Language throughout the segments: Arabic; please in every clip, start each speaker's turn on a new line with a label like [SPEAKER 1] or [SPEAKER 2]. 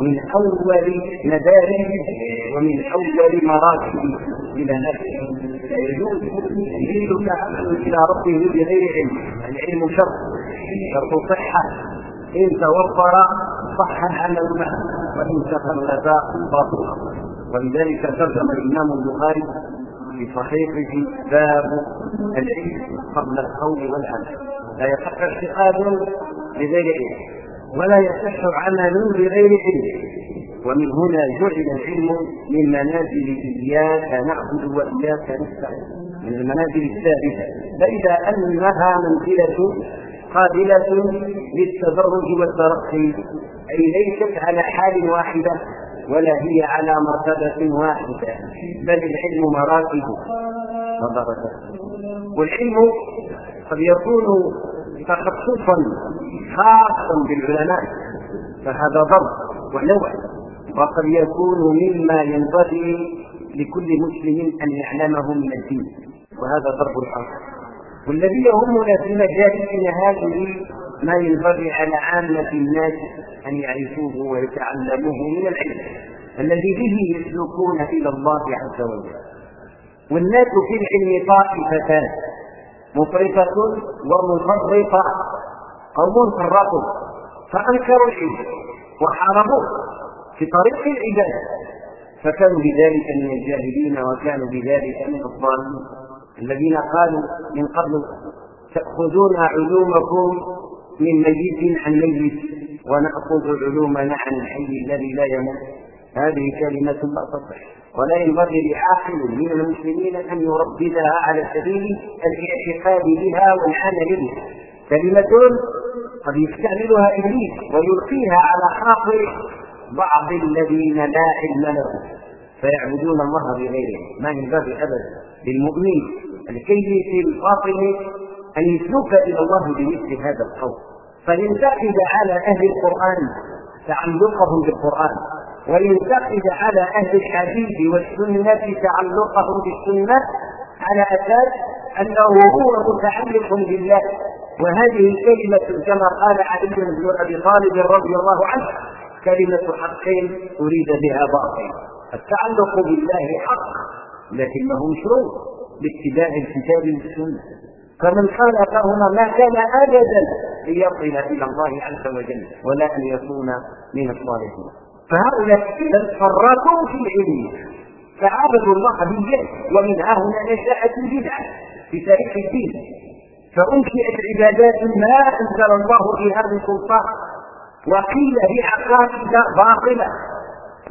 [SPEAKER 1] من أول مدارس ومن أول مراتب إلى نفسه يجوز يريدك إلى ربه بغير علم العلم شرط شرط صحة إن توفر صح معه وإن تخلف باطل ولذلك ترجم الإمام البخاري في صحيحه باب العلم قبل القول والعمل. لا يصح اعتقاد بغير علم ولا يصح عمل بغير علم. ومن هنا جعل العلم من منازل إياك نعبد وإياك نستعين من المنازل الثابتة. فإذا أنها منزلة قابلة للتدرج والترقي أي ليست على حال واحدة. ولا هي على مرتبة واحدة بل العلم مراتب والعلم قد يكون تخصصا خاصا بالعلماء فهذا ضرب ونوع وقد يكون مما ينبغي لكل مسلم أن يعلمه من الدين وهذا ضرب اخر والذي يهمنا في مجالسنا هذه ما ينبغي على عامة الناس أن يعرفوه ويتعلموه من العلم الذي به يسلكون إلى الله عز وجل. والناس في العلم طائفتان مفرطة ومفرطة قوم فرطوا فأنكروا العلم وحاربوه في طريق العبادة. فكانوا بذلك من الجاهلين وكانوا بذلك من الظالمين. الذين قالوا من قبل تأخذون علومكم من ميت عن ميت ونأخذ علومنا عن الحي الذي لا يموت. هذه كلمة لا تصح. ولا ينبغي لعاقل من المسلمين أن يرددها على سبيل الاعتقاد بها والعمل بها. كلمة قد يستعملها إبليس ويلقيها على خاطر بعض الذين لا علم لهم. فيعبدون الله بغيره ما ينبغي أبدا للمؤمن الكي في الباطن أن يسلك إلى الله بمثل هذا القول. فينتقد على أهل القرآن تعلقهم بالقرآن. وينتقد على أهل الحديث والسنة تعلقهم بالسنة على أساس أنه هو متعلق بالله. وهذه كلمة كما قال علي بن أبي طالب رضي الله عنه كلمة حق أريد بها باطل التعلق بالله حق لكنه مشروع. باتباع الكتاب والسنة. فمن خالفهما ما كان ابدا ليصل إلى الله عز وجل ولا ان يكون من الصالحين. فهؤلاء اذا فرطوا في العلم. فعبدوا الله بالجهل ومن ها هنا نشأت البدعه في تاريخ الدين. فأنشئت عبادات ما أنزل الله بها من سلطان وقيل هي باطلة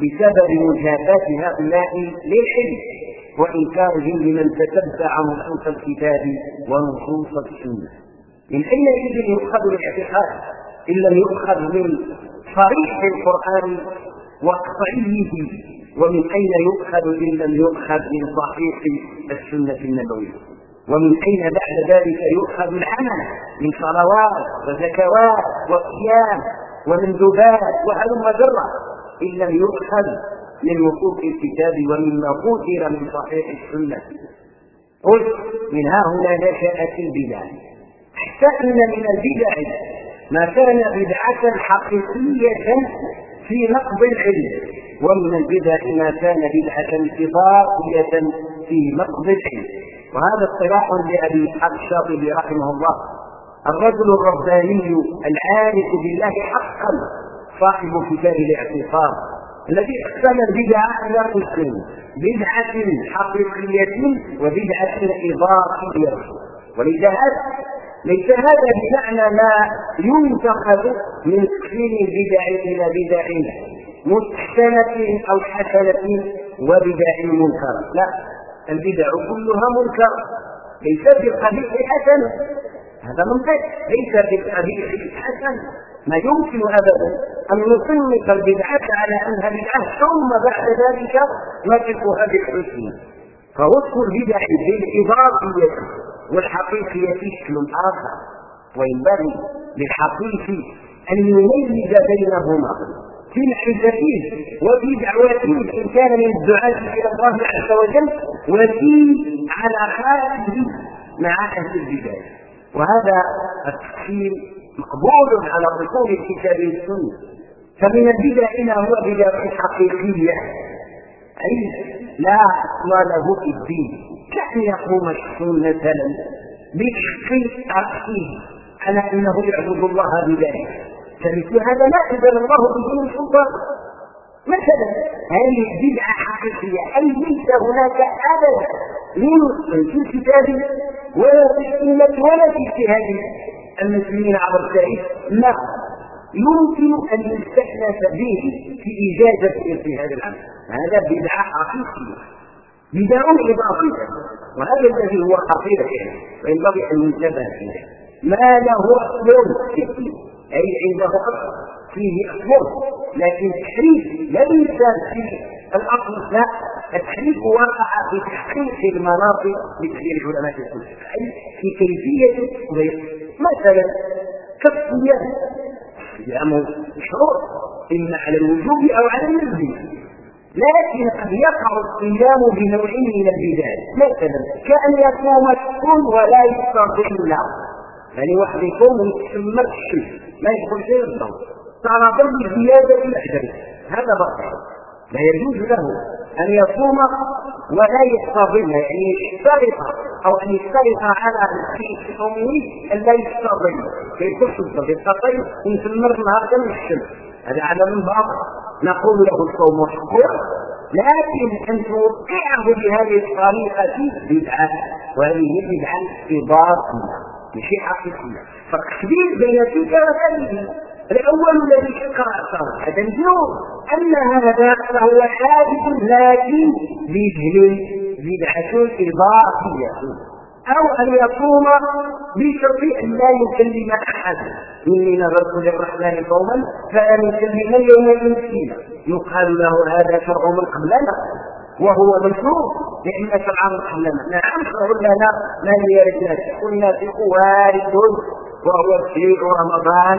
[SPEAKER 1] بسبب مجاباه هؤلاء للعلم. وإنكارهم لمن تتبع نصوص الكتاب ونصوص السنة. من أين يجب يؤخذ الاعتقاد؟ إن لم يؤخذ من صريح القرآن وقطعيه ومن أين يؤخذ إن لم يؤخذ من صحيح السنة النبوية؟ ومن أين بعد ذلك يؤخذ العمل من صلوات وزكوات وصيام ومندوبات وهلم جرة إن لم يؤخذ من وقوف الكتاب ومما قتل من صحيح السنة. قلت من ها هنا نشأت البدع. حتى أن من البدع. ما كان بدعة حقيقية في نقض العلم. ومن البدع ما كان بدعة إضافية في نقض العلم. وهذا اصطلاح لأبي إسحاق الشاطبي رحمه الله. الرجل الرباني العارف بالله حقا صاحب كتاب الاعتصام. الذي أقسم البدع إلى قسمين بدعة حقيقية وبدعة اضافيه ولذا ليس هذا بمعنى ما ينتقل من تقسيم البدع إلى بدع مستحسنه أو حسنه وبدع منكره لا البدع كلها منكره ليس في القبيح حسنه هذا منطق ليس في القبيح حسنه ما يمكن ابدا أن نصنف البدعة على انها بدعه ثم بعد ذلك نصفها بالحسن. فوصف البدع بالاضافيه والحقيقيه شكل آخر وينبغي للحقيقي أن يميز بينهما في معرفته وفي دعوته إن كان من الدعاة إلى الله عز وجل وفي علاقاته مع أهل البداية وهذا التفصيل مقبول على رسول الكتاب والسنة. فمن البدع ما هو بدع حقيقية. أي لا أصل له في الدين. كأن يقوم الشخص مثلا بتحقيق عقله على أنه يعبد الله بذلك. فمثل هذا لا أنزل الله بدون سلطان. مثلا هذه بدعة حقيقية. أي ليس هناك أبدا من في الكتاب ولا في السنة ولا في اجتهاد المسلمين عبر التاريخ ما يمكن أن يستأنس به في إجازة مثل هذا الأمر هذا بدعة حقيقية. بدعة إضافية. وهذا الذي هو خطير يعني وينبغي أن ينتبه إليه ما له أصل أي عنده أصل. فيه أصل. لكن التحريف ليس في الأصل. لا. التحريف وقع في تحقيق المناطق بتحليل علماء السنة أي في كيفية مثلا كالصيام لأنه مشروع إما على الوجوب أو على النزل. لكن قد يقع الصيام بنوع من البداية مثلا كأن يصوم الصوم ولا يستطيع له. يعني واحد يصوم ويتسمى الشيء. ما يدخل شيء الصوم تعرض بزيادة الأجر. هذا باطل لا يجوز له. أن يصوم ولا يستظل يعني يشترط أو أن يشترط على في صومه أن لا يستظل كيف تشترط يستطيع يستمر نهار كم الشمس. هذا على من باطل نقول له الصوم حقوق لكن أن توقعه بهذه الطريقة بدعة. وهذه بدعة إضافية. مش حقيقية. فرق كبير بين تلك وهذه الأول الذي قرأ هذا الجنوب أن هذا فهو حادث لكن بجهل بدعة إضافية. أو أن يقوم بشرط أن لا يكلم أحد. إني نظرت للرحمن قوما فلا يكلم اليوم مسكينا يقال له هذا شرع من قبلنا وهو مشروع لأن شرع من قبلنا نعم. شرع لنا ما يرد قلنا في وارد وهو تشريع رمضان.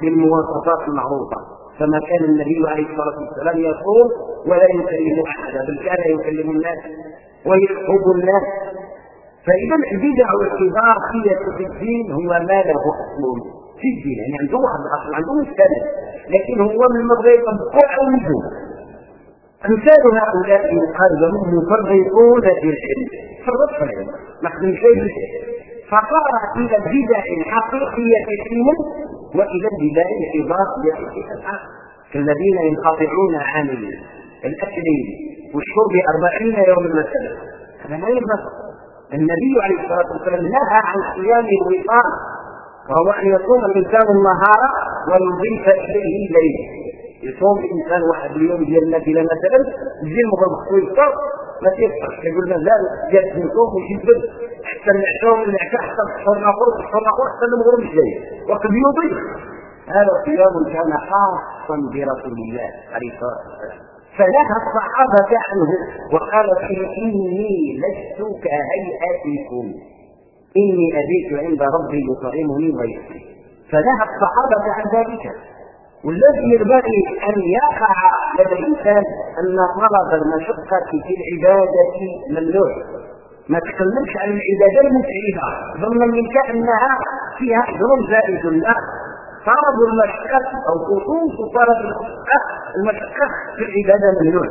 [SPEAKER 1] بالمواصفات المعروفة كما كان النبي عليه الصلاة والسلام يصوم ولا يكلم أحدا بل كان يكلم الناس ويخطب الناس. فإذا البدع والإضافية في الدين هو ما له أصل في الدين يعني عنده واحد الأصل عنده مستند لكن هو من مبغى يطبقه أو يجوز أمثال هؤلاء لهم مفرطون في العلم. فرط في العلم نحن شيء فصار إلى البدع الحقيقية فيهم وإلى البدع الإضافية في كالذين ينقطعون عن الأكل والشرب أربعين يوما مثلا هذا ما ينبغي. النبي عليه الصلاة والسلام نهى عن صيام الوقار وهو أن يصوم الإنسان النهار ويضيف إليه الليل. يصوم الانسان واحد اليوم ديال النافلة مثلا يجي المغرب خصو يفطر ما تيفطرش. يقول مازال جالس نصوم ويجبد حتى العشاء والعشاء حتى السحور الآخر السحور الآخر حتى المغرب مش جاي. وقد يضيف هذا صيام كان خاصا برسول الله عليه الصلاة والسلام. فنهى الصحابة عنه. وقال إني لست كهيئتكم. إني أبيت عند ربي يطعمني ويسقي فنهى الصحابة عن ذلك. والذي ينبغي أن يقع لدى الإنسان أن طلب المشقة في العبادة ممنوع. ما تكلمش عن العبادة المتعبة ظنا منك أنها فيها أجر زائد لا. طلب المشقة أو خصوص طلب المشقة المشقة في العبادة ممنوع.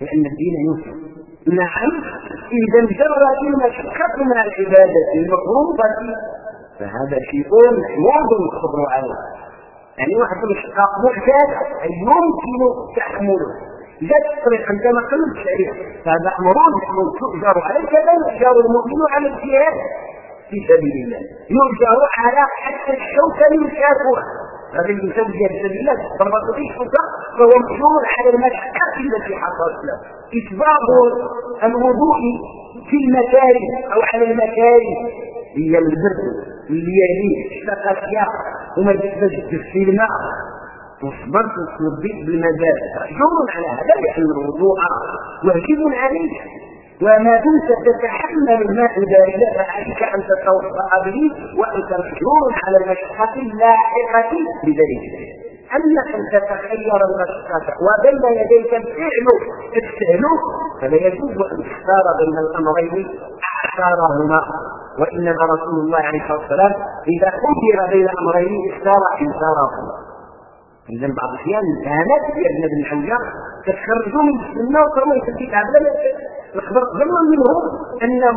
[SPEAKER 1] لأن الدين يوسف نعم إذا انجرت المشقة من العبادة المفروضة فهذا شيء واضح الصبر عليه يعني واحد المشقة معتاد أي يمكن تحمله جاءت الطريق انت ما قلتش عليه فهذا أمر تؤجر عليه كذا يؤجر المؤمن على الجهاد في سبيل الله. يؤجر على حتى الشوكة يشافها هذا الانسان في سبيل الله. ضربة الشوكة فهو مجبور على المشقة التي حصلت له. إسباب الوضوء في المكاره أو على المكاره هي البرد اللي يليه اشتقت وما تقدرش في الماء. وصبرت وتوضيت بالمزاج مأجور على هذا لأن الوضوء واجب عليك. وما دمت تتحمل الماء البارد فعليك أن تتوضأ به. وأنت مشهور على المشقة اللاحقة بذلك أن تتخير المشقة وبين يديك الفعل السهل فلا يجوز أن تختار بين الأمرين اختارهما وإنما رسول الله عليه الصلاة والسلام إذا خير بين أمرين اختار إنكارهما إذا بعض الأحيان كانت يا ابن ابن حجر تخرجوا من السنة وكما يسكت عبد الخبر ظنا منه أنه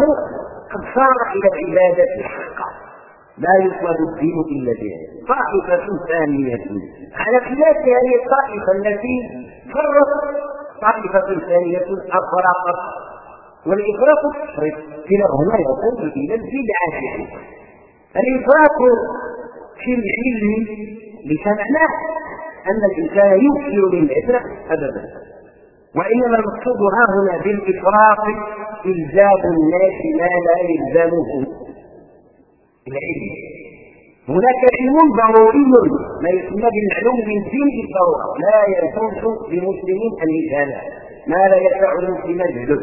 [SPEAKER 1] قد صار إلى العبادة حقا لا يطلب الدين إلا به طائفة ثانية. على خلاف هذه الطائفة التي فرت طائفة ثانية أفرقت والإفراط تفرط كلاهما يقول إلى البدعة الإفراط في العلم لسمعناه أن الإنسان يكثر من العبرة أبدا. وإنما المقصود ها هنا بالإفراط إلزام الناس ما لا يلزمه. العلم هناك علم ضروري. ما يسمى بالمعلوم من دين بالضروره لا يجوز للمسلمين أن يجهله ما لا يدفع المسلم جهله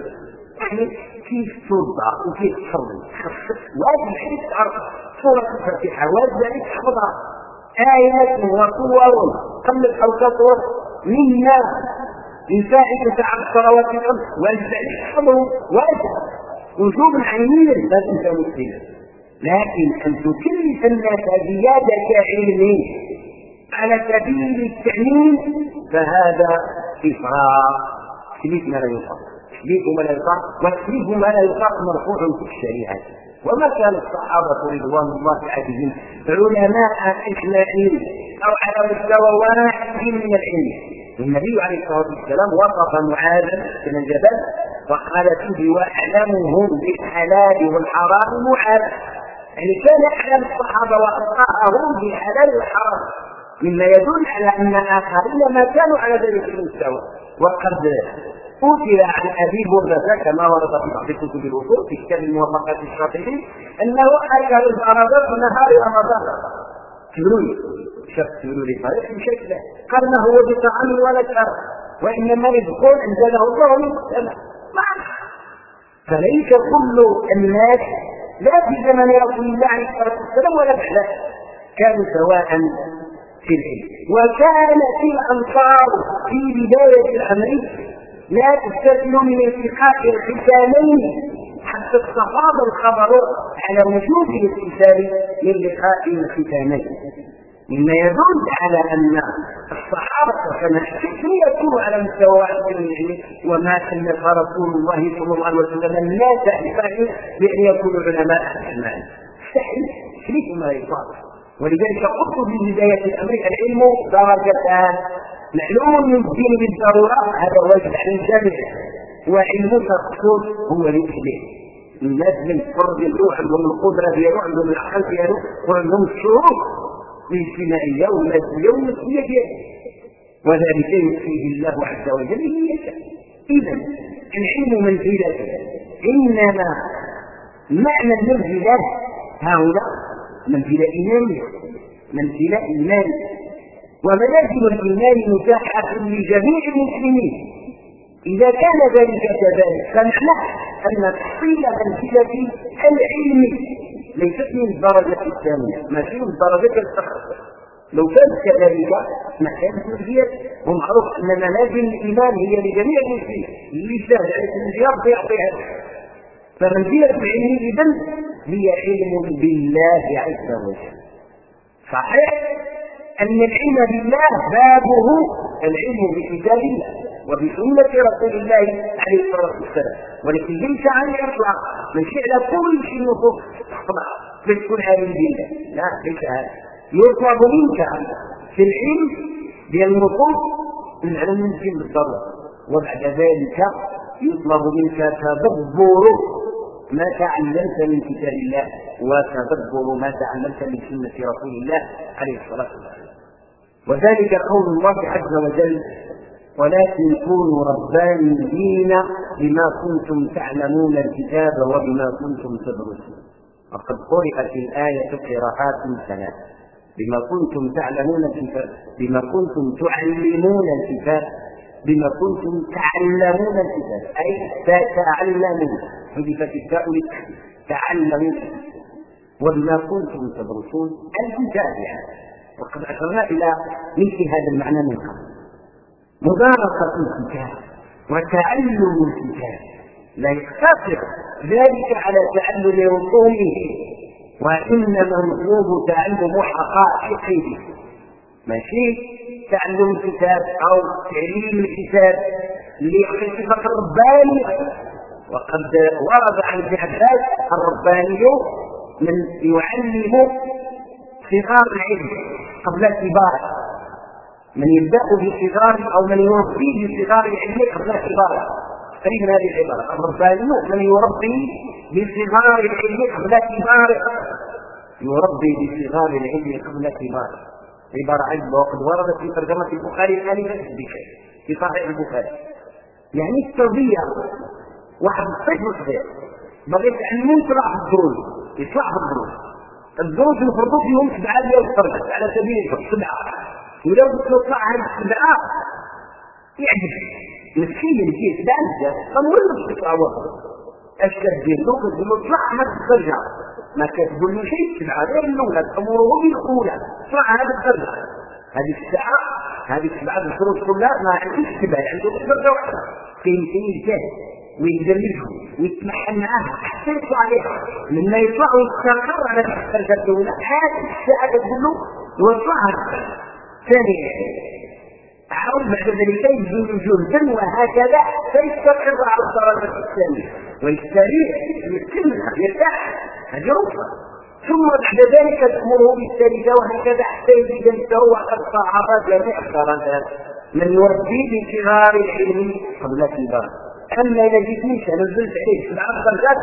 [SPEAKER 1] يعني كيف توضع وكيف تصلي واجب الحديث تعرف سورة الفاتحة. واجب عليك تحفظها آيات وصور قبل الحلقات منا يساعد على الصلوات الخمس واجب عليك واجب. وجوب عينيا لازم انت مسلم لكن أن تكلف الناس زيادة علم على سبيل التعليم فهذا إفراط. تكليف ما لا يطاق. تكليف ما لا يطاق. وتكليف ما لا يطاق مرفوع في الشريعة. وما كان الصحابة رضوان الله عليهم علماء إجماعين أو على مستوى واحد من العلم. النبي عليه الصلاة والسلام وصف معاذا بن الجبل وقال فيه وأعلمهم بالحلال والحرام معاذ يعني كان اعلم الصحابة واخطاهم بحلال الحرام مما يدل على أن اخرين ما كانوا على ذلك المستوى. وقد أوتي عن أبي بردة كما ورد في بعض كتب الوصول في كتاب الموافقات الشاطئي أنه أكل في نهار رمضان. تقولوا شاف لي طريق بشكله قال ما هو بطعام ولا شرب وإنما رزق أنزله الله من السماء. فليس كل الناس لا في زمن رسول الله عليه الصلاه والسلام ولا بعده كانوا سواء في العلم. وكانت الأنصار في بداية الأمر لا تستثنوا من التقاء الختامين حتى استفاض الخبر على وجود الاتصال من لقاء الختامين. مما يدل على أن الصحابة كما لم يكونوا على مستوى واحد من العلم وما كلف رسول الله صلى الله عليه وسلم الناس بان يكونوا علماء الاعمال مستحيل شريك ما يصادف ولذلك قلت في بداية الأمر العلم درجتان معلوم الدين بالضرورة هذا واجب على الجميع وعلم التخصص هو للإسلام الناس من الفرد يروح عندهم القدرة ديالو عندهم العقل ديالو وعندهم الشروط. الاجتماعية والمادية والنفسية ديالها وذلك يؤتيه الله عز وجل من يشاء إذا العلم منزلة. إنما معنى المنزلة هنا منزلة إيمانية منزلة إيمانية. ومنازل الإيمان متاحة لجميع المسلمين. إذا كان ذلك كذلك فمعناه أن تحصيل منزلة العلم ليست من الدرجة الثانية. ماشي من الدرجة الأخرى لو كانت كذلك ما كانت مزيد ومعروف أن منازل الإيمان هي لجميع المسلمين. اللي سهل عليك الزيارة يعطيها فمنزلة العلم إذا هي علم بالله عز وجل. صحيح أن العلم بالله بابه العلم بكتاب الله. وبسنة رسول الله عليه الصلاة والسلام. ولكن ليس عن الإطلاق من على كل شيء نصوص تطلع تكون عالم بالله لا ليس هذا. يطلب منك في العلم ديال النصوص العلم يمكن بالضرورة وبعد ذلك يطلب منك تدبر ما تعلمت من كتاب الله وتدبر ما تعلمت من سنة رسول الله عليه الصلاة والسلام. وذلك قول الله عز وجل ولكن كونوا ربانيين بما كنتم تعلمون الكتاب وبما كنتم تدرسون. وقد قرأت الآية قراءات ثلاث بما كنتم تعلمون الكتاب بما كنتم تعلمون الكتاب بما كنتم تعلمون الكتاب. أي تتعلمون حذفت التاء للتحديد تعلمون. وبما كنتم تدرسون الكتاب. يعني وقد أشرنا إلى مثل هذا المعنى من قبل. مدارسة الكتاب وتعلم الكتاب. لا يقتصر ذلك على تعلم رسومه وإنما المطلوب تعلم حقائقه. ماشي؟ تعلم الكتاب أو تعليم الكتاب لصفة الرباني وقد ورد عن ابن عباس الرباني من يعلم صغار العلم قبل الكبار من يبدأ بصغار أو من يربي بصغار العلم قبل قريب من هذه العبارة. الرباني من يربي بصغار العلم قبل كبار يربي بصغار العلم قبل كبار عبارة عن وقد وردت في ترجمة البخاري آنفا في صحيح البخاري. يعني التربية واحد الطفل صغير بغيت تعلمون يطلع في الدروس في الدروس. الدروس المفروض فيهم سبعة ديال التربية على سبيل المثال سبعة. ولو هذه السبعة يعجب. سبعة باش تطلع وقت اش كدير له كتقول له اطلع هذه الدرجة ما كتقول له شيء سبعة غير الأولى تأمره بالأولى اطلع هذه الدرجة هذه الساعة هذه السبعة الدروس كلها ما عندوش سبعة عنده درجة واحدة كاين الجاهل؟ ويدرجه ويتمحن معاه حتى يطلع عليه. لما يطلع ويستقر على الدرجه الاولى هذه الساعة تقول له يوضعها ثانيا عاود بعد ذلك يزيد جهدا وهكذا فيستقر على الدرجه الثانية ويستريح يتم يرتاح هذه رخصه ثم بعد ذلك تأمره بالثالثة وهكذا حتى يجد نفسه وقد صعب جميع الدرجات من يربي بصغار العلم قبل كبار أما إذا جيت انت نزلت عليه سبع درجات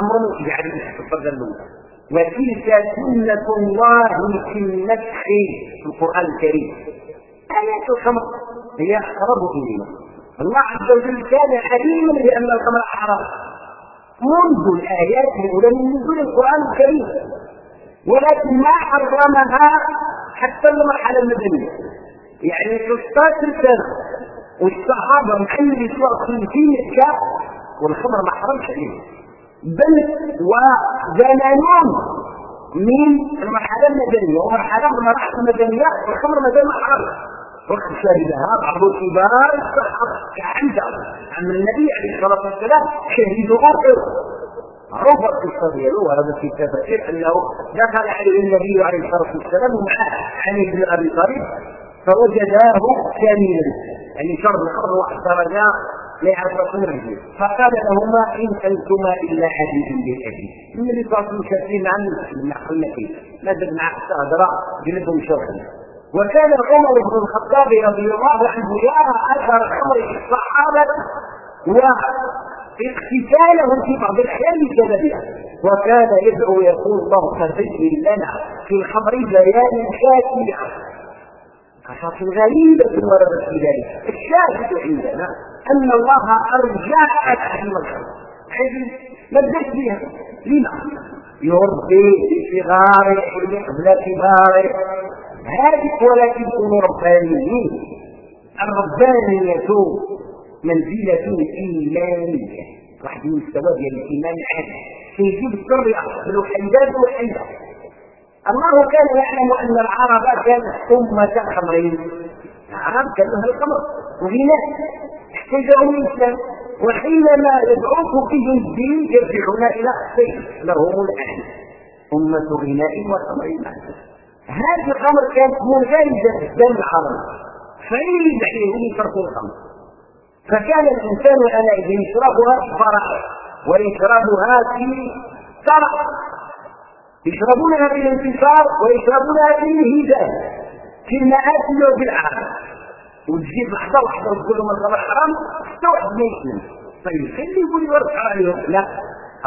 [SPEAKER 1] أمر يجعل تحت الدرجه الاولى وتلك سنة الله في النفخ في القرآن الكريم. آيات الخمر هي أقرب إلينا. الله عز وجل كان عليما بأن الخمر حرام. منذ الآيات الأولى من نزول القرآن الكريم. ولكن ما حرمها حتى المرحلة المدنية. يعني 16 سنة والصحابة محل في مكة والخمر ما حرمش عليه بل وزمانون من المرحلة المدنية. ومرحلة المراحل المدنية والخمر زال محرم وقت شهدها بعض كبار الصحابة. كعنده عن النبي عليه الصلاة والسلام شهدوا أخر. عرف القصة ديالو وهذا في تفسير أنه دخل عليه النبي عليه الصلاة والسلام ومعه علي بن أبي طالب فوجداه كاملا يعني شرب الخمر واحترجا فقال لهما إن انتما إلا حديث بالابي النبي صلى الله عليه وسلم شاكين عن المسلم قلنا كيف نزل مع استهدر جلدهم شوكا وكان عمر بن الخطاب رضي الله عنه يرى أثر في الصحابة واغتسالهم في بعض الاحيان بسببها وكان يدعو يقول اللهم سجل لنا في الخمر ليالي شاكيه قصص غريبة وردت في ذلك. الشاهد عندنا. أن الله أهل الخلق ما بدأت بها لما؟ يربي صغار قبل كبار. هذه ولكن كونوا ربانيين الربانية منزلة إيمانية. واحد المستوى ديال الإيمان عالي سيجيب السر يحصل حيدات وحيدات الله كان يعلم أن العرب كانت امه خمرين العرب كانوا أهل الخمر وغناء احتجوا الإسلام وحينما يدعوك به الدين يرجعون إلى السيف لهم الآن أمة غناء وخمر هذه الخمر كانت منغرزه في الدم العربي فيريد عليهم يتركوا الخمر فكان الإنسان انئذ يشربها فرح ويشربها في فرح يشربونها في الانتصار ويشربونها في الهدايه في المآكل وفي العالم. وتجيب لحظه لحظه وتقول لهم الخمر حرام حتى واحد ما يسلم طيب خلي يقول يورث عليهم لا.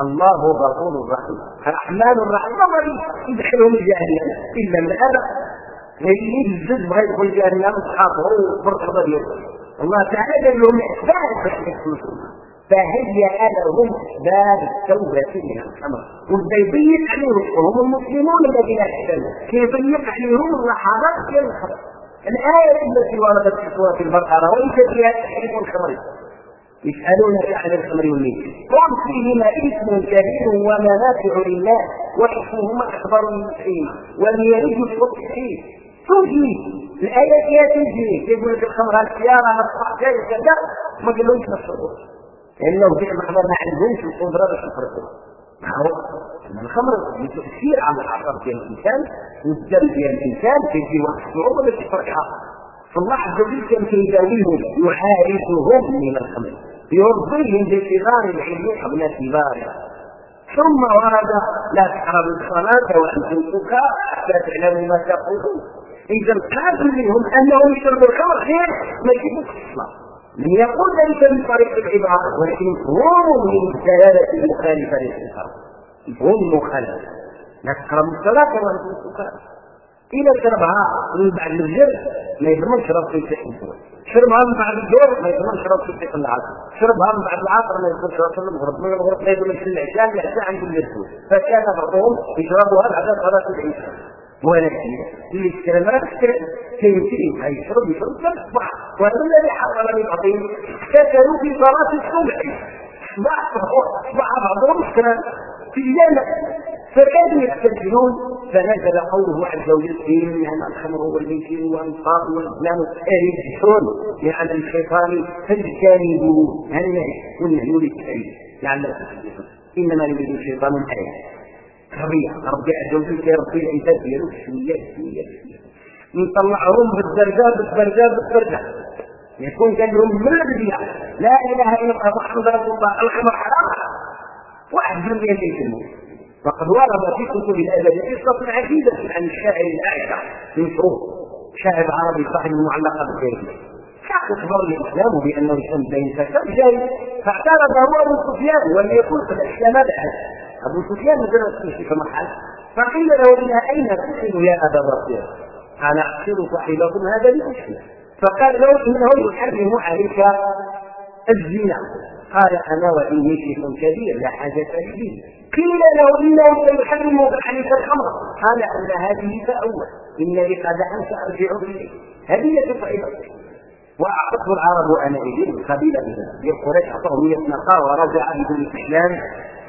[SPEAKER 1] الله غفور رحيم. الرحمن الرحيم ما يدخلهم الجاهليه إلا من ابى اللي الزد بغى يدخل الجاهليه اصحابه وفرق الله تعالى قال لهم اسباب فهيأ لهم باب التوبة من الخمر يضيق عليهم وهم المسلمون الذين احسنوا كيضيق عليهم ديال الخمر الآية التي وردت في سورة البقرة وليس فيها تحريم الخمر يسألونك عن الخمر والميت. قل فيهما اسم كبير ومنافع لله واسمهما أكبر من وليرد الصبح فيه. توجيه الآية فيها توجيه يقول لك الخمر السيارة نصح جاي؟ كذا ما قالوش لأنه في محضر ما عندهمش القدرة باش يفرقوا معروف الخمر تأثير على العصب ديال الإنسان والدم ديال الإنسان كيجي واحد الصعوبة باش يفرقها فالله عز وجل كان كيداويهم يعالجهم من الخمر. يرضيهم بصغار العلم قبل كبارها ثم ورد لا تقربوا الصلاة وأنتم سكارى حتى تعلموا ما تقولون. إذا قابل منهم أنهم يشربوا الخمر. خير ما يجيبوش الصلاة. من يقول ذلك من طريق العبارة ولكن مفهوم من الدلالة المخالفة للإنكار. مفهوم مخالف تقربوا الصلاة وأنتم سكارى إذا شربها من بعد الفجر ما يضمنش راسه يتحمل شربها من بعد الظهر ما يضمنش راسه يتحمل العصر. شربها من بعد العصر ما يضمنش راسه المغرب من المغرب ما يضمنش العشاء العشاء عند اليسوع فكان بعضهم يشربها بعد صلاة العشاء. ولكن اللي اشترى ما اشترى كيمكن يشرب فاصبح وهذا الذي حصل لبعضهم افتكروا في صلاة الصبح. اصبح بعضهم كان في الجنة فكانوا يستنكرون فنزل قوله عز وجل انما الخمر والميسر والانصار والاسلام رجس لعن الشيطان فاجتنبوه. هذا والنهي للتأليف لعلكم تفلحون إنما يريد الشيطان الايه قضيه ربي وجل كيربي العباد ديالو شوية شوية نطلعهم بالدرجه بالدرجه بالدرجه يكون قال لهم من البدايه لا إله إلا الله محمد رسول الله الخمر حرام واحد من يسموه. وقد ورد في كتب الأدب قصة عديده عن الشاعر الاعشى من شروط شاعر عربي صاحب المعلقات الخيريه اخبر الإسلام بأنه الشمس بين جاي فاعترض هو أبو سفيان ولم يكن قد اسلم بعد. أبو سفيان نزل في محل فقيل له إلى أين تحسن يا أبا بكر قال احسن صاحبكم هذا لاشياء فقال له إنه يحرم عليك الزنا. قال أنا واني شيخ كبير لا حاجة لي قيل له إنه سيحرم عليك الخمر قال أن هذه فأول انني قد أنت أرجع اليه هدية صعبه واعطته العرب انئذ قبيلة من قريش اعطاه 100 نقا ورجع بدون الإسلام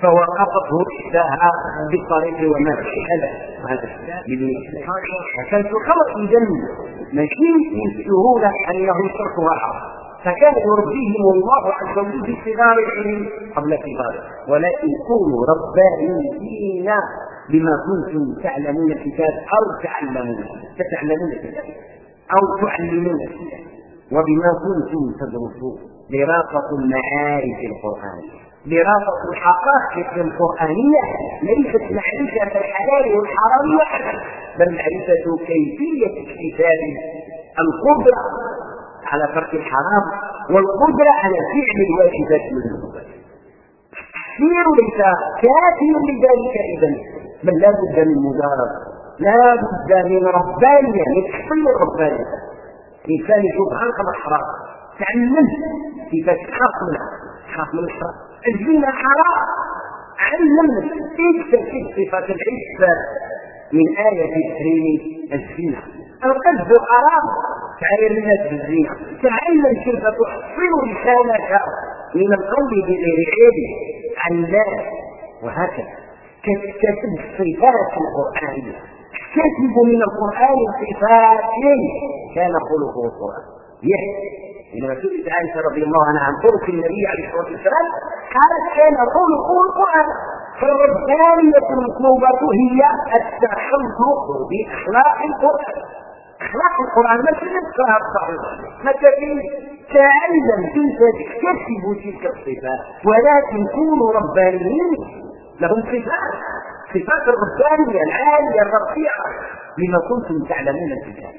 [SPEAKER 1] فوقفته إحداها بالطريق ومات هذا هذا الخمر اذا ماشي بالسهوله انه تركها حرام فكان يربيهم الله عز وجل بصغار العلم قبل كباره ولكن كونوا ربانيين بما كنتم تعلمون الكتاب أو تعلمون. تتعلمون الكتاب أو تعلمون الكتاب. وبما كنتم تدرسون. دراسة المعارف القرآنية. دراسة الحقائق القرآنية ليست معرفة الحلال والحرام وحده بل معرفة كيفية اكتساب القدرة على ترك الحرام والقدرة على فعل الواجبات والمندوبات التفسير ليس كافي لذلك إذا بل لا بد من مجاربة لا بد من ربانية من تحصيل الربانية الإنسان يشوف خلق الحرام. تعلم كيف تخاف منها تخاف من الحرام. الزنا حرام. علم اكتسب صفة العفة من آية تحريم الزنا. القذف حرام. تعير الناس بالزنا تعلم كيف تحصن لسانك من القول بغير عيب عن الله وهكذا. تكتسب الصفات القرآنية تكتسب من القرآن صفات كان خلقه القرآن. يحيى إنما سئلت عائشة رضي الله عنها عن خلق النبي عليه الصلاة والسلام قالت كان خلقه القرآن. فالربانية المطلوبة هي التخلق بأخلاق القرآن. أخلاق القرآن ما تنساها الصحيح ما تبين تعلم كيف تكتسب تلك الصفات ولكن كونوا ربانيين لهم صفات. صفات الربانية العالية الرفيعة بما كنتم تعلمون الكتاب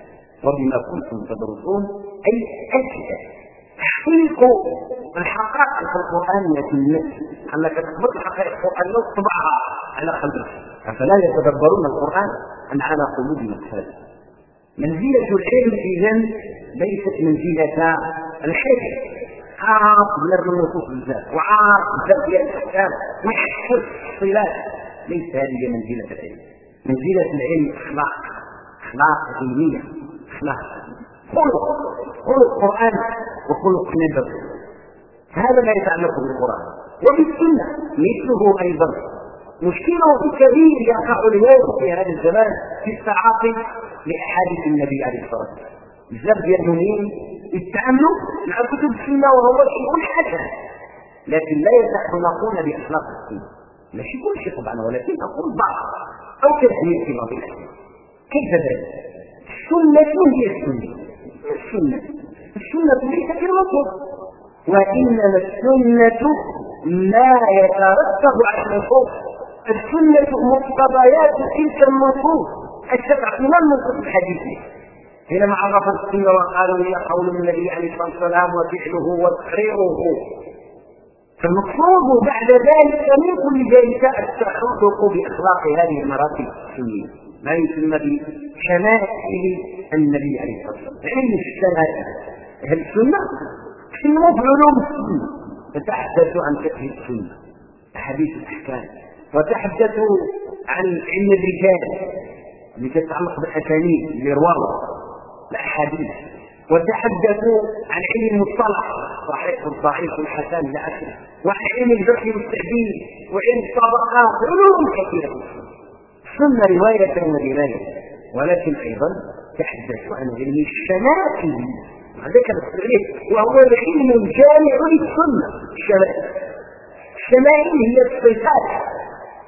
[SPEAKER 1] وبما كنتم تدرسون أي الكتاب. تحقيق الحقائق القرآنية في النفس. أنك تثبت الحقائق القرآنية وتطبعها على قلبك أفلا يتدبرون القرآن أم على قلوب أقفالهم منزلة العلم إذا ليست منزلة الحفظ عارف من النصوص بالذات وعارف بالذات ديال الأحكام. ويحفظ الصلات ليس هذه منزلة العلم. منزلة العلم أخلاق. أخلاق علمية أخلاق. خلق. خلق قرآن وخلق نبوي هذا ما يتعلق بالقرآن. وبالسنة. مثله أيضا. مشكلة كبير يقع اليوم في هذا الزمان في التعاطي لأحاديث النبي عليه الصلاة والسلام. بزاف ديال المؤمنين يتعاملوا مع كتب السنة وهو شيء حسن لكن لا يتخلقون بأخلاق السنة ماشي كل شيء طبعا ولكن أقول بعض. أو كثير في بعض كيف ذلك؟ السنة هي السنة؟ السنة. السنة ليست الوصف وإنما السنة ما يترتب على النصوص. السنة مقتضيات تلك النصوص. الشرع من النصوص الحديثيه حينما عرفوا السنة وقالوا هي قول النبي عليه الصلاة والسلام وفعله وتقريره فالمقصود بعد ذلك من كل ذلك التحقق بأخلاق هذه المراتب السنية. ما يسمى بشمائل النبي عليه الصلاة والسلام. علم الشمائل. هل السنة سموه في علوم السنة. فتحدثوا عن فقه السنة. أحاديث الأحكام. وتحدثوا عن علم الرجال. اللي تتعلق بالأسانيد. اللي رواه الاحاديث وتحدثوا عن علم المصطلح. صحيح والحسن إلى اخره وعن علم الجرح والتعديل وعلم الطبقات. علوم كثيرة. ثم رواية وروايه ولكن أيضا تحدثوا عن علم الشمائل هذا كان وهو العلم الجامع للسنة. الشمائل الشمائل هي الصفات.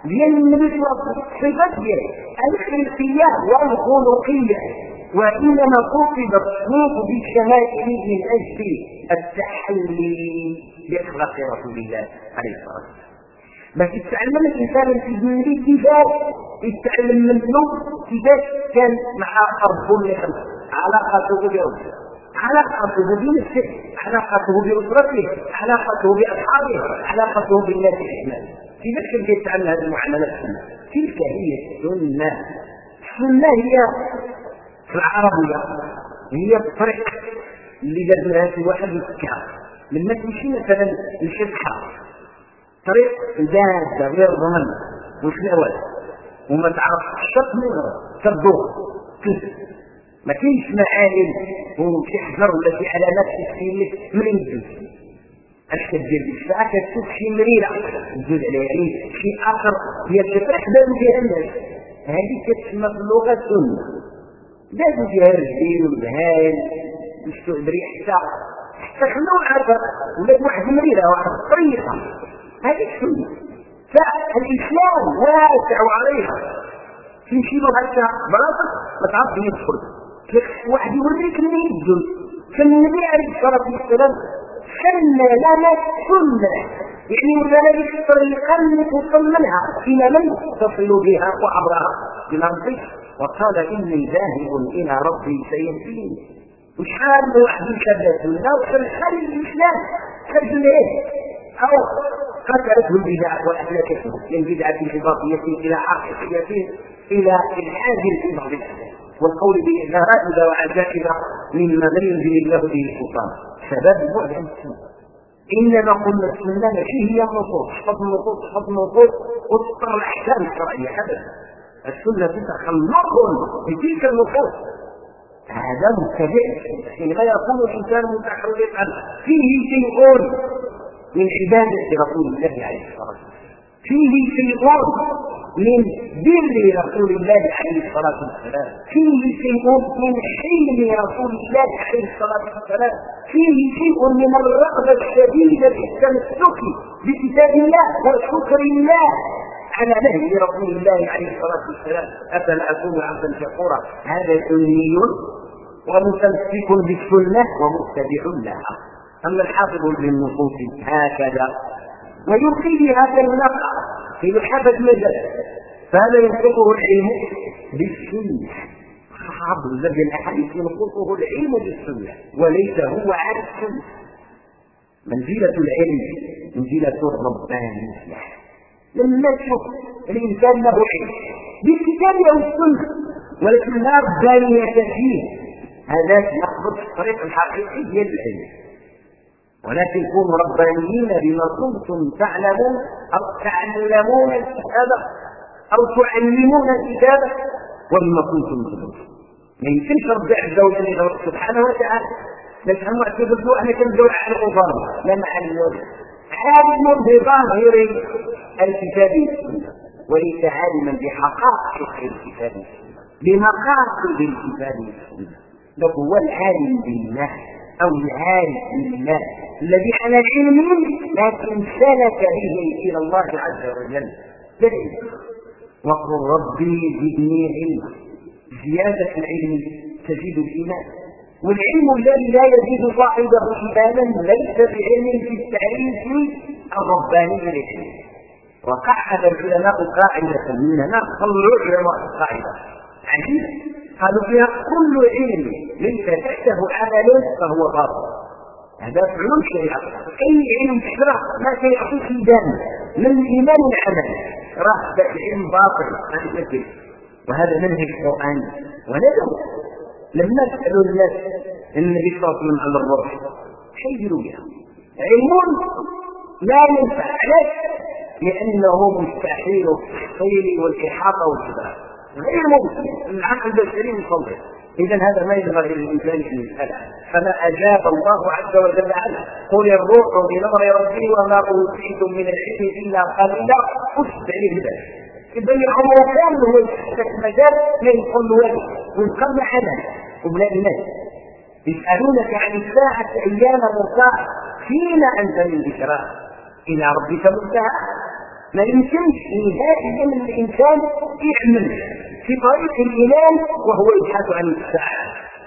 [SPEAKER 1] ديال النبي صلى الله عليه وسلم الصفات ديالو الخلقية والخلقية. وإنما قصد الصوت بالشمائل من أجل التحلي بأخلاق رسول الله عليه الصلاة والسلام. بس يتعلم الإنسان في دينه كيفاش يتعلم منه كيفاش كان مع ربه خمسة علاقته بربه علاقته بنفسه علاقته بأسرته علاقته بأصحابه علاقته بالناس الإسلام كيفاش كان يتعلم هذه المعاملات تلك هي السنة. السنة هي في العربية هي الطريق اللي درناها في واحد الكعب. لما تمشي مثلا لشبحة طريق جادة غير ضمن وش الأول؟ وما تعرف الشط من تبدو ما كاينش معالم وشي حجر ولا شي علامات تسكين لك منين تدوز أش كدير بالساعة كتشوف شي مريره تزول عليها يعني شي آخر. هي كتريح بان فيها الناس هذه كتسمى في اللغة سنه لازم فيها الرجلين والبهايم يستوعب ريحتها حتى خلوه عارفه ولات واحد مريره واحد طريقة. هذه السنة. فالإسلام واسع عليها. تمشي له هكا براسك ما تعرفش فين تدخل واحد يوريك منين يدخل. فالنبي عليه الصلاة والسلام سن لنا سنه يعني ولا لك طريقا منها إلى من تصل بها وعبرها بما وقال إني ذاهب إلى ربي سيهدين وشحال من واحد يكذب لنا وصل خارج الإسلام. خرج ليه أو قتلته البدع وأهلكته. من بدعة إضافية إلى حقيقية إلى إلحاد في بعض والقول بغرائب وعجائب مما لم ينزل الله به سلطان سبب بعد عن انما قلنا السنة ماشي هي النصوص حفظ النصوص حفظ النصوص وتضطر الأحكام الشرعيه ابدا السنة تتخلق بتلك النصوص. هذا مبتدئ. حينما يكون الإنسان متحركا فيه شيء من عبادة رسول الله عليه الصلاة والسلام. فيه شيء من بر رسول الله عليه الصلاة والسلام. فيه شيء من حلم رسول الله عليه الصلاة والسلام. فيه شيء من الرغبة الشديدة في التمسك بكتاب الله وشكر الله على نهج رسول الله عليه الصلاة والسلام. أفلا اكون عبدا شكورا هذا سني ومتمسك بالسنة ومتبع لها أما الحافظ للنصوص هكذا. ويلقي بهذا النقع في محبه مجد. فهذا ينطقه العلم بالسنة. حافظ الذي الأحاديث ينطقه العلم بالسنة. وليس هو على السنة. منزلة العلم منزلة الربانيه لما تشوف الإنسان له علم بالكتاب أو السنة ولكن لا ربانيه فيه هذا يقبض الطريق الحقيقي ديال العلم ولكن كونوا ربانيين بما كنتم تعلمون أو تعلمون الكتابة أو تعلمون الكتابة وبما كنتم تدرسون. ما يمكنش ربي عز وجل سبحانه وتعالى نفهم اعتبروا إحنا كنبداو على الظاهر لا محل عالم بظاهر الكتاب وليس عالما بحقائق الكتاب بمقاصد الكتاب بل هو العالم بالله. أو العالم بالله الذي على علم لكن سلك به إلى الله عز وجل. بالعلم وقل ربي زدني علما. زيادة العلم تزيد الإيمان. والعلم الذي لا يزيد صاحبه إيمانا ليس بعلم في التعريف الرباني للعلم. وقعد العلماء قاعدة منها صلوا علماء القاعده عجيب. قالوا فيها كل علم ليس تحته عمل فهو باطل. هذا في علوم الشريعه أي علم الشرع ما سيعطيك دم. من الإيمان العمل. راه ذاك العلم باطل. ما تكذب وهذا منهج قراني وندعو لما سالوا الناس النبي صلى الله عليه وسلم على الروح يديروا بها. علم لا ينفع لأنه مستحيل التحصيل والإحاطة والكبار غير ممكن العقل البشري يصور اذا هذا ما ينبغي للانسان أن يساله فما أجاب الله عز وجل عنه. قل الروح بنظر ربي وما أوتيتم من العلم إلا قليلا. اشد عليه البشر اذا العمر كامل يفتح مجال ما يقول له ويقام عمل. وبلا الناس يسألونك عن الساعة أيام مرساها حين أنت من ذكرها إلى ربك منتهى ما يمكنش نهائيا ان الإنسان يعمل. في طريق الايمان وهو يبحث عن الساعة.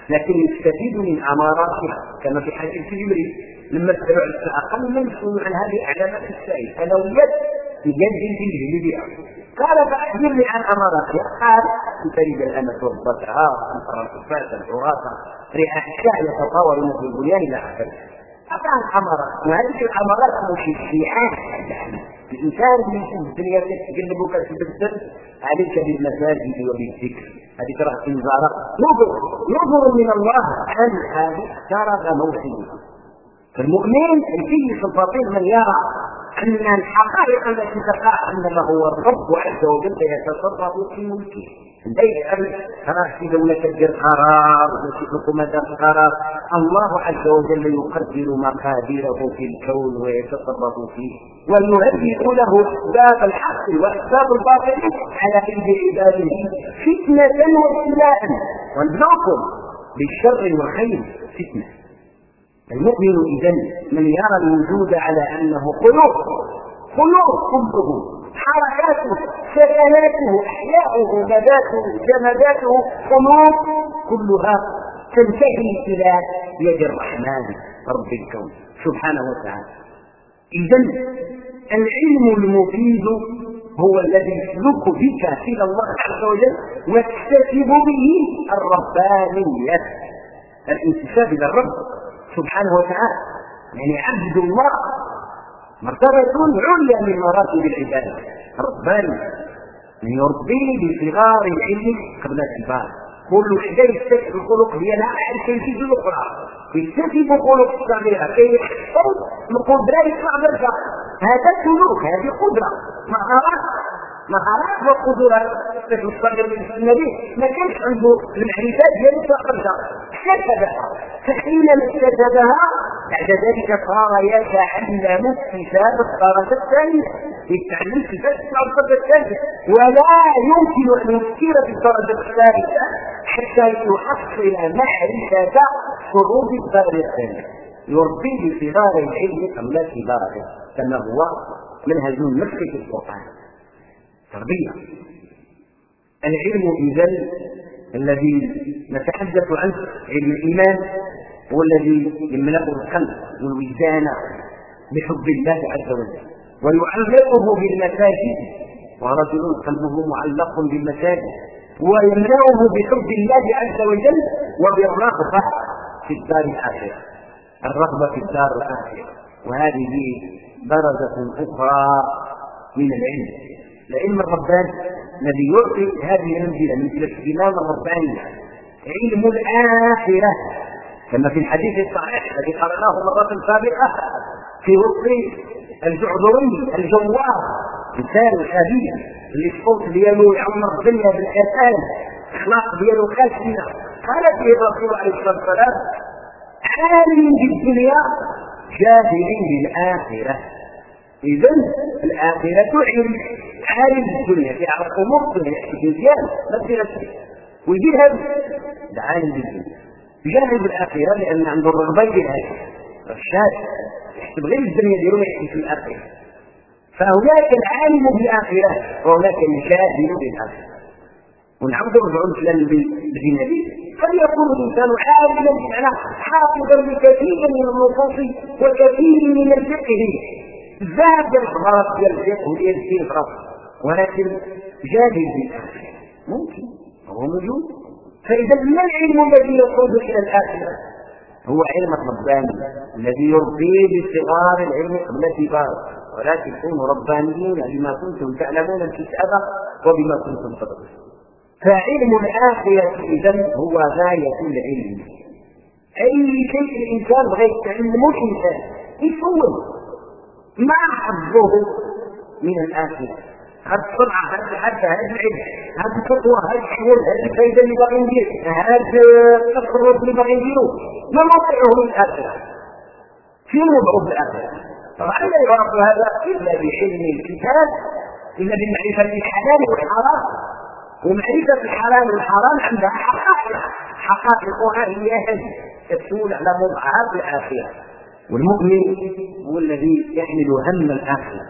[SPEAKER 1] لكن يستفيد من أماراتها كما في حديث جبريل لما عن الساعة. قال من يسال عن هذه علامات السائل. فلويت بيد في بها قال فأخبرني عن أماراتها. قال ان تلد الامه ربتها ان ترى الكفاة العراة ريح الشاء يتطاول في البنيان إلى آخره. هذه الامارات وهذه الأمارات مشجعات الانسان يشوف الدنيا تقلبك تبدل عليك بالمساجد وبالذكر. هذه ترى انذار نظر نظر من الله عن هذه ترى موحده فالمؤمن الكيس الفطير من يرى أن الحقائق التي تقع انما هو الرب عز وجل يتصرف في ملكه. دائما راه في دولة تدير قرار وفي حكومة قرار. الله عز وجل يقدر مقاديره في الكون ويتصرف فيه. ويهيئ له اسباب الحق واسباب الباطل على ايد عباده فتنة وابتلاء. ونبلوكم بالشر والخير فتنة. المؤمن اذا من يرى الوجود على أنه قلوب قلوب كله حركاته سكناته أحياؤه نباته جماداته قلوب كلها تنتهي إلى يد الرحمن رب الكون سبحانه وتعالى. اذا العلم المفيد هو الذي يسلك بك إلى الله عز وجل وتكتسب به الربانية. الانتساب إلى الرب سبحانه وتعالى. يعني عبد الله مرتبة عليا من مراتب العبادة رباني من يربي بصغار العلم قبل الكبار. كل وحدة يكتسب الخلق. ديالها أحد كيفية الأخرى يكتسب خلق صغيرة كي يحصل القدرة يطلع بركة هذا سلوك هذه قدرة مهارات مهارات وقدرات الطفل الصغير من النبي. ما كانش عنده المعرفة ديالو تقدر اكتسبها فحينما اكتسبها بعد ذلك صار يتعلم اكتساب الدرجة الثانية. يتعلم اكتساب الدرجة الثالثة ولا يمكن أن يسير في الدرجة الثالثة حتى يحصل معرفة شروط الدرجة الثانية. يربي بصغار العلم قبل كباره كما هو منهج المسك في القرآن. تربية العلم إذا الذي نتحدث عنه علم الإيمان هو الذي يملأ القلب والوجدان بحب الله عز وجل. ويعلقه بالمساجد. ورجل قلبه معلق بالمساجد. ويملأه بحب الله عز وجل وبالرغبة في الدار الآخرة. الرغبة في الدار الآخرة. وهذه درجة أخرى من العلم. العلم الرباني الذي يعطي هذه المنزلة مثل الإمام الرباني علم الآخرة. كما في الحديث الصحيح الذي قرأناه مرة سابقة في وسط الجعذري الجوار انسان شديد اللي الصوت ديالو يعمر الدنيا بالحسان اخلاق ديالو خاشنه قال فيه الرسول عليه الصلاة والسلام عالم بالدنيا جاهل بالاخره اذا الآخرة علم عالم بالدنيا يعرف أمور الدنيا مزيان ما في نفسه ويجي هذا ده عالم بالدنيا. جاهل بالاخره لأن عنده الرغبة يدير رشاد يحسب غير الدنيا ديالو ما في الآخرة. فهناك العالم بالاخره وهناك الجاهل بالاخره ونعود نرجعوا مثلا بالنبي قد يكون الإنسان عالما بمعنى حافظا لكثير من النصوص وكثير من الفقه. زاد الخبرات ديال الفقه وديال الدين ولكن جاهل بالاخره ممكن. هو موجود. فإذا ما العلم الذي يقود إلى الآخرة؟ هو علم الرباني الذي يربي بصغار العلم قبل كبار. ولكن كونوا ربانيين بما كنتم تعلمون الكتاب وبما كنتم تدرسون. فعلم الآخرة إذا هو غاية العلم. أي شيء الإنسان بغى يتعلمه الإنسان يصور ما حظه من الآخرة. هذا السرعة هذا الحد هذا العلم هذا الخطوة هذا الحلول هذا الفايدة اللي باغي ندير هذا التصرف اللي باغي نديرو. ما موقعه من الآخرة. في وضعه في الآخرة؟ طبعا لا يعرف هذا إلا بعلم الكتاب إلا بمعرفة الحلال والحرام. ومعرفة الحلال والحرام عندها حقائق حقائقها هي هذه تسول على مضاعات الآخرة. والمؤمن هو الذي يحمل هم الآخرة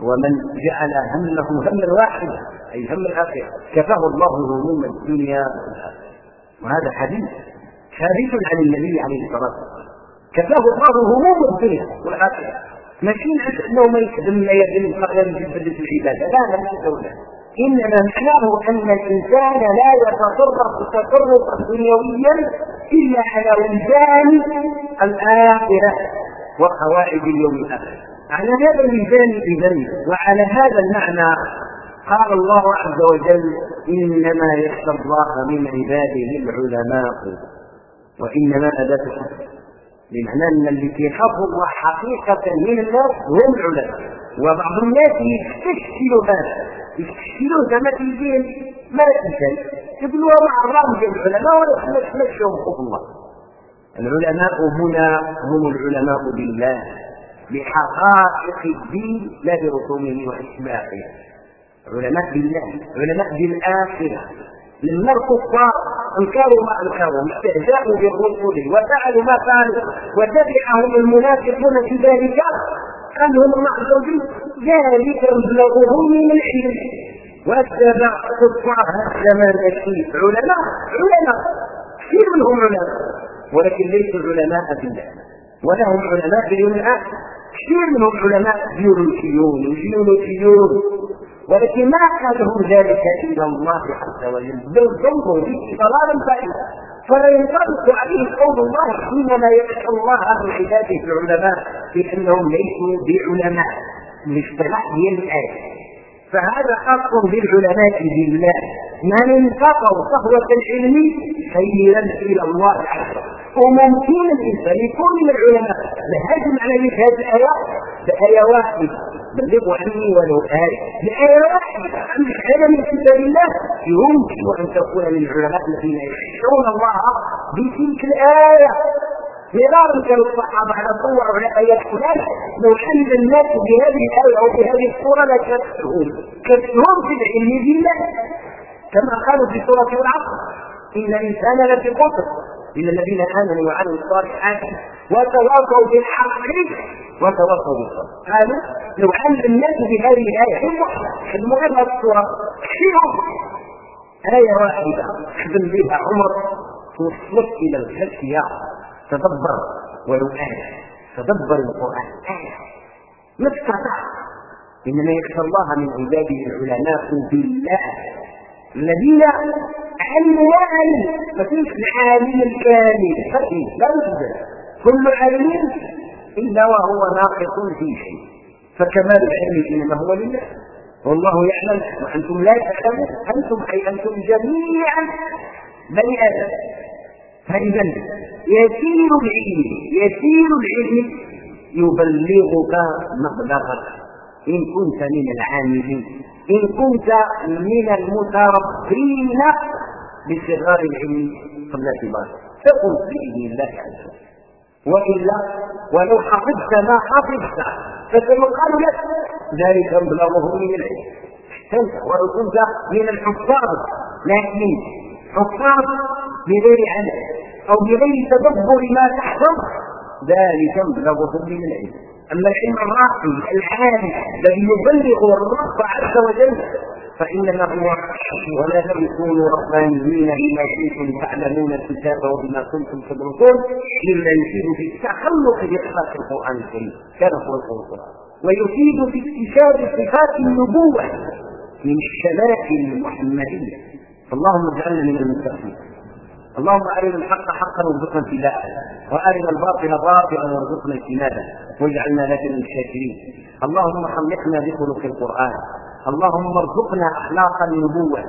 [SPEAKER 1] ومن جعل همه هما واحدا أي هم الآخرة. كفاه الله هموم الدنيا والآخرة. وهذا حديث ثابت عن النبي عليه الصلاة والسلام. كفاه الله هموم الدنيا والآخرة. ماشي انه ما يخدم لا يخدم يجبد في العباده لا لا. مش إنما معناه أن الإنسان لا يتصرف تصرفا دنيويا إلا على وجدان الآخرة وقواعد اليوم الآخر. على هذا الميزان اذا وعلى هذا المعنى قال الله عز وجل إنما يخشى الله من عباده العلماء وإنما اداه الحق بمعنى أن اللي كيخافوا الله حقيقة من الناس هم العلماء وبعض الناس يستشكلوا هذا. زعما تيجين ما تنسى يقولوا مع الرمز العلماء ولا تمشوا خوف الله. العلماء هنا هم العلماء بالله بحقائق الدين لا برسومه واسمائه علماء بالله علماء بالآخرة. لما الكفار أنكروا ما أنكروا استهزاءوا بالرسل وفعلوا ما فعلوا وتبعهم المنافقون في ذلك الله عز وجل ذلك مبلغهم من العلم. واتبع كفار الزمان الشيء علماء علماء. كثير منهم علماء. ولكن ليسوا علماء بالله. ولهم علماء باليوم الآخر. كثير منهم علماء بيولوجيون وجيولوجيون. ولكن ما قالهم ذلك الا الله عز وجل. بل ظلموا به ضلالا بعيدا فلا ينطبق عليه قول الله حينما يخشى الله عن عباده العلماء بأنهم ليسوا بعلماء. الاصطلاح هي الايه فهذا خاص بالعلماء بالله من انتقوا صهوة العلم خيرا إلى الله عز وجل وممكن الإنسان يكون من العلماء لهذا المعنى في هذه الآية بآية واحدة. بلغوا عني ولو آية. بآية واحدة. عن آية من كتاب الله يمكن أن تكون من العلماء الذين يخشون الله بتلك الآية. مرارا كانوا الصحابة على صور على آيات فلان لو حمد الناس بهذه الآية أو بهذه الصورة لكفتهم كفتهم في العلم بالله. كما قالوا في سورة العصر إن الإنسان لفي قصر إلا الذين آمنوا وعملوا الصالحات وتواصوا بالحق وتواصوا بالصبر. قالوا لو علم الناس بهذه الآية المهم هذه الصورة كثيرهم آية واحدة خدم بها عمر. توصلت إلى الخلفية تدبر ولو آية تدبر القرآن. آية ما استطاع. إنما يخشى الله من عباده العلماء بالله. الذين علموا وعلم ما فيش العالم الكامل. لا يوجد كل عالم إلا وهو ناقص في شيء. فكمال العلم إنما هو لله. والله يعلم. وأنتم لا تعلمون. أنتم أي أنتم جميعا. بني آدم. فإذا يسير العلم يسير العلم يبلغك مبلغك. إن كنت من العاملين إن كنت من المتربين بصغار العلم قبل كبار تقل بإذن الله عز وجل. وإلا ولو حفظت ما حفظت فسيقال لك ذلك مبلغه من العلم. احسنت وكنت من الحفاظ لكن حفاظ بغير عمل أو بغير تدبر ما تحفظ ذلك مبلغة من العلم. أما العلم الراقي العالي الذي يبلغ الرب عز وجل فإنما هو ولا تكونوا ربانيين بما كنتم تعلمون الكتاب وبما كنتم تدرسون مما يفيد في التخلق بصفات القرآن الكريم كان هو القرآن. ويفيد في اكتشاف صفات النبوة من الشمائل المحمدية اللهم اجعلنا من المتقين. اللهم أرنا الحق حقا وارزقنا اتباعه. وأرنا الباطل باطلا وارزقنا اجتنابه. واجعلنا لك من الشاكرين. اللهم خلقنا بخلق القرآن. اللهم ارزقنا أخلاق النبوة.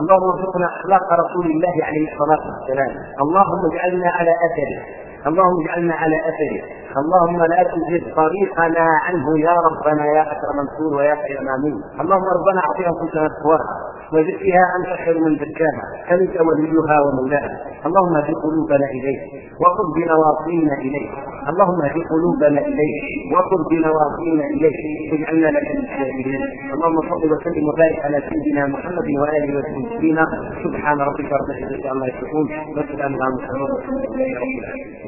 [SPEAKER 1] اللهم ارزقنا أخلاق رسول الله عليه الصلاة والسلام. اللهم اجعلنا على أثره. اللهم اجعلنا على أثره. اللهم لا تزد طريقنا عنه يا ربنا يا أكرم منصور ويا خير مامون اللهم ربنا اعطي انفسنا تقواها وزكها أنت خير من زكاها. أنت وليها ومولاها. اللهم اهد قلوبنا إليك وخذ بنواصينا إليك. اللهم اهد قلوبنا إليك وخذ بنواصينا إليك. واجعلنا لك من الشاهدين اللهم صل وسلم وبارك على سيدنا محمد وآله وصحبه سبحان ربك رب العزة عما يصفون. وسلام على المرسلين.